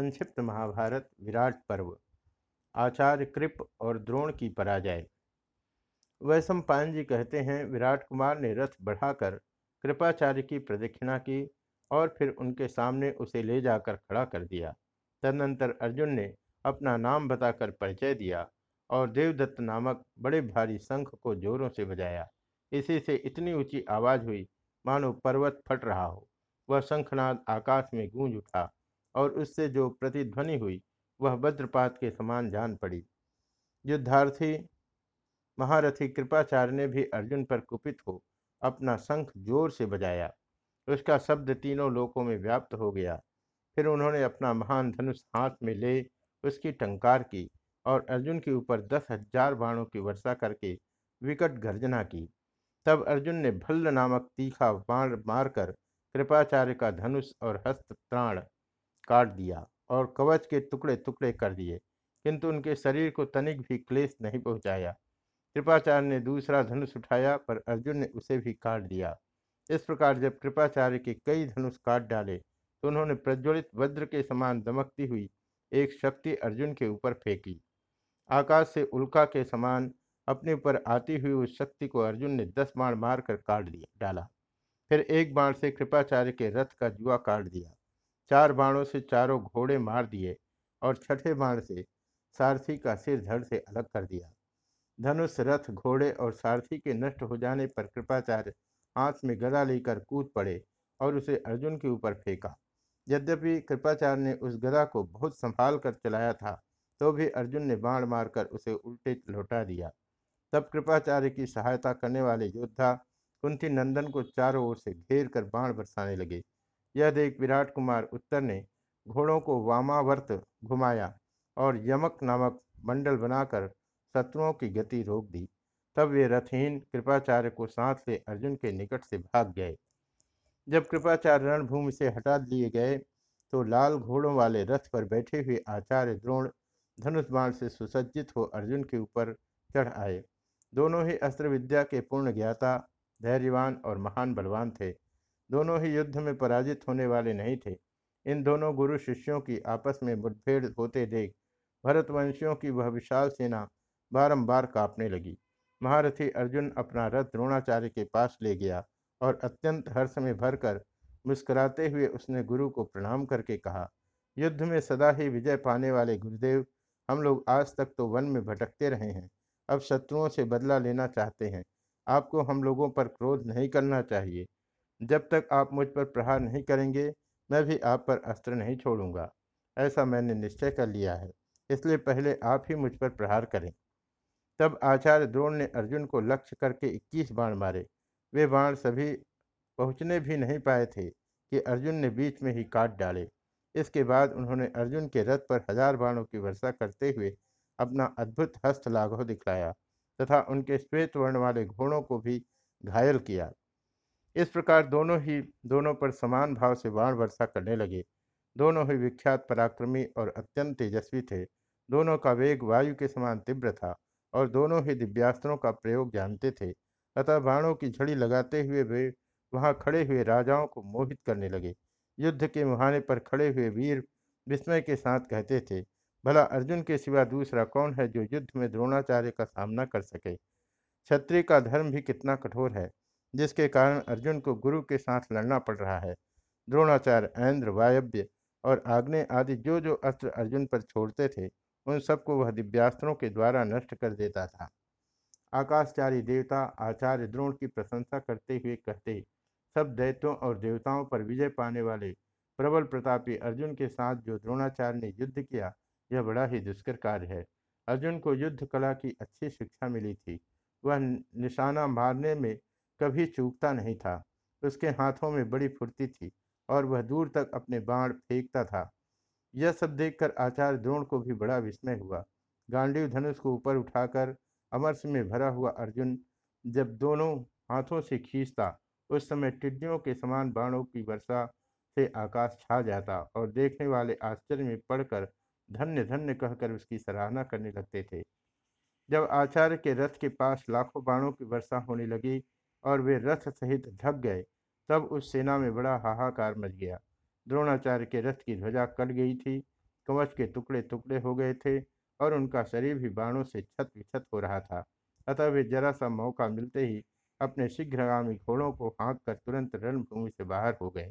संक्षिप्त महाभारत, विराट पर्व। आचार्य कृप और द्रोण की पराजय। वैशम पायन जी कहते हैं, विराट कुमार ने रथ बढ़ाकर कृपाचार्य की प्रदक्षिणा की और फिर उनके सामने उसे ले जाकर खड़ा कर दिया। तदनंतर अर्जुन ने अपना नाम बताकर परिचय दिया और देवदत्त नामक बड़े भारी शंख को जोरों से बजाया। इसी से इतनी ऊँची आवाज़ हुई, मानो पर्वत फट रहा हो। वह शंखनाद आकाश में गूंज उठा। और उससे जो प्रतिध्वनि हुई, वह वज्रपात के समान जान पड़ी। युद्धार्थी महारथी कृपाचार्य ने भी अर्जुन पर कुपित हो अपना शंख ज़ोर से बजाया। उसका शब्द तीनों लोकों में व्याप्त हो गया। फिर उन्होंने अपना महान धनुष हाथ में ले उसकी टंकार की और अर्जुन के ऊपर दस हज़ार बाणों की वर्षा करके विकट गर्जना की। तब अर्जुन ने भल्ल नामक तीखा बाण मारकर कृपाचार्य का धनुष और हस्त प्राण काट दिया और कवच के टुकड़े टुकड़े कर दिए, किंतु उनके शरीर को तनिक भी क्लेश नहीं पहुँचाया। कृपाचार्य ने दूसरा धनुष उठाया, पर अर्जुन ने उसे भी काट दिया। इस प्रकार जब कृपाचार्य के कई धनुष काट डाले तो उन्होंने प्रज्वलित वज्र के समान दमकती हुई एक शक्ति अर्जुन के ऊपर फेंकी। आकाश से उल्का के समान अपने ऊपर आती हुई उस शक्ति को अर्जुन ने दस बाण मारकर काट दिया, डाला। फिर एक बाण से कृपाचार्य के रथ का जुआ काट दिया। चार बाणों से चारों घोड़े मार दिए और छठे बाण से सारथी का सिर धड़ से अलग कर दिया। धनुष, रथ, घोड़े और सारथी के नष्ट हो जाने पर कृपाचार्य हाथ में गदा लेकर कूद पड़े और उसे अर्जुन के ऊपर फेंका। यद्यपि कृपाचार्य ने उस गदा को बहुत संभाल कर चलाया था तो भी अर्जुन ने बाण मारकर उसे उल्टे लौटा दिया। तब कृपाचार्य की सहायता करने वाले योद्धा कुंती नंदन को चारों ओर से घेर कर बाण बरसाने लगे। यह देख विराट कुमार उत्तर ने घोड़ों को वामावर्त घुमाया और यमक नामक मंडल बनाकर शत्रुओं की गति रोक दी। तब वे रथहीन कृपाचार्य को साथ ले अर्जुन के निकट से भाग गए। जब कृपाचार्य रणभूमि से हटा लिए गए तो लाल घोड़ों वाले रथ पर बैठे हुए आचार्य द्रोण धनुष बाण से सुसज्जित हो अर्जुन के ऊपर चढ़ आए। दोनों ही अस्त्र विद्या के पूर्ण ज्ञाता, धैर्यवान और महान बलवान थे। दोनों ही युद्ध में पराजित होने वाले नहीं थे। इन दोनों गुरु शिष्यों की आपस में मुठभेड़ होते देख भरतवंशियों की वह विशाल सेना बारंबार कांपने लगी। महारथी अर्जुन अपना रथ द्रोणाचार्य के पास ले गया और अत्यंत हर्ष में भरकर मुस्कुराते हुए उसने गुरु को प्रणाम करके कहा, युद्ध में सदा ही विजय पाने वाले गुरुदेव, हम लोग आज तक तो वन में भटकते रहे हैं। अब शत्रुओं से बदला लेना चाहते हैं। आपको हम लोगों पर क्रोध नहीं करना चाहिए। जब तक आप मुझ पर प्रहार नहीं करेंगे, मैं भी आप पर अस्त्र नहीं छोड़ूँगा। ऐसा मैंने निश्चय कर लिया है, इसलिए पहले आप ही मुझ पर प्रहार करें। तब आचार्य द्रोण ने अर्जुन को लक्ष्य करके इक्कीस बाण मारे। वे बाण सभी पहुँचने भी नहीं पाए थे कि अर्जुन ने बीच में ही काट डाले। इसके बाद उन्होंने अर्जुन के रथ पर हज़ार बाणों की वर्षा करते हुए अपना अद्भुत हस्त लाघव दिखलाया तथा उनके श्वेत वर्ण वाले घोड़ों को भी घायल किया। इस प्रकार दोनों ही, दोनों पर समान भाव से बाण वर्षा करने लगे। दोनों ही विख्यात पराक्रमी और अत्यंत तेजस्वी थे। दोनों का वेग वायु के समान तीव्र था और दोनों ही दिव्यास्त्रों का प्रयोग जानते थे। अतः बाणों की झड़ी लगाते हुए वे वहाँ खड़े हुए राजाओं को मोहित करने लगे। युद्ध के मुहाने पर खड़े हुए वीर विस्मय के साथ कहते थे, भला अर्जुन के सिवा दूसरा कौन है जो युद्ध में द्रोणाचार्य का सामना कर सके? क्षत्रिय का धर्म भी कितना कठोर है। जिसके कारण अर्जुन को गुरु के साथ लड़ना पड़ रहा है। द्रोणाचार्य, ऐन्द्र, वायव्य और आग्नेय आदि जो जो अस्त्र अर्जुन पर छोड़ते थे, उन सबको वह दिव्यास्त्रों के द्वारा नष्ट कर देता था। आकाशचारी देवता, आचार्य द्रोण की प्रशंसा करते हुए कहते, सब दैत्यों और देवताओं पर विजय पाने वाले प्रबल प्रतापी अर्जुन के साथ जो द्रोणाचार्य ने युद्ध किया, यह बड़ा ही दुष्कर कार्य है। अर्जुन को युद्ध कला की अच्छी शिक्षा मिली थी। वह निशाना मारने में कभी चूकता नहीं था। उसके हाथों में बड़ी फुर्ती थी और वह दूर तक अपने बाण फेंकता था। यह सब देखकर आचार्य द्रोण को भी बड़ा विस्मय हुआ। गांडीव धनुष को ऊपर उठाकर अमरस में भरा हुआ अर्जुन जब दोनों हाथों से खींचता, उस समय टिड्डियों के समान बाणों की वर्षा से आकाश छा जाता और देखने वाले आश्चर्य में पड़कर धन्य धन्य कहकर उसकी सराहना करने लगते थे। जब आचार्य के रथ के पास लाखों बाणों की वर्षा होने लगी और वे रथ सहित ढक गए। तब उस सेना में बड़ा हाहाकार मच गया। द्रोणाचार्य के रथ की ध्वजा कट गई थी। कवच के टुकड़े टुकड़े हो गए थे और उनका शरीर भी बाणों से छत विछत हो रहा था। अतः वे जरा सा मौका मिलते ही अपने शीघ्रगामी घोड़ों को हाँक कर तुरंत रणभूमि से बाहर हो गए।